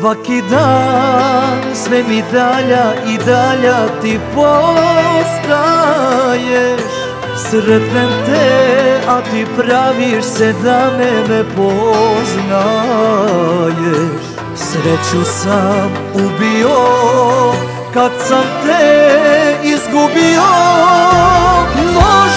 Svaki dan sve mi dalja i dalja ti postaješ. Sretnem te, a ti praviš se da me ne poznaješ. Sreću sam ubio kad sam te izgubio. Možda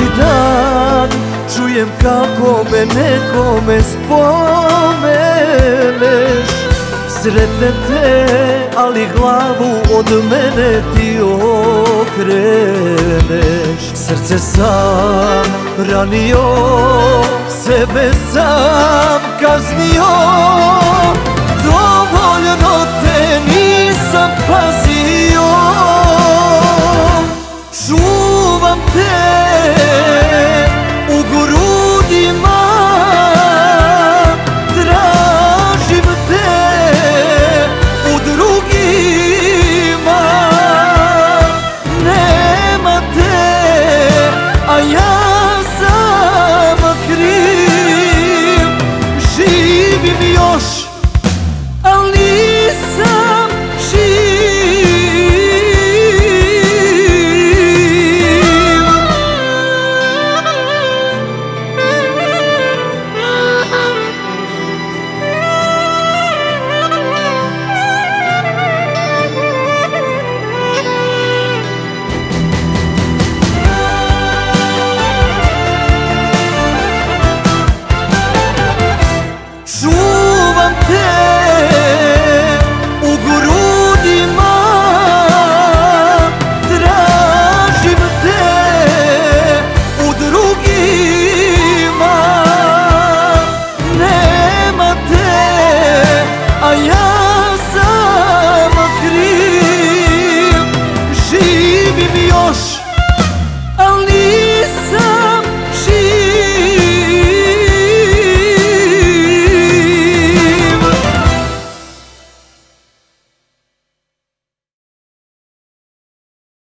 Svaki dan čujem kako me nekome spomeneš. Sretnem te, ali glavu od mene ti okreneš. Srce sam ranio, sebe sam kaznio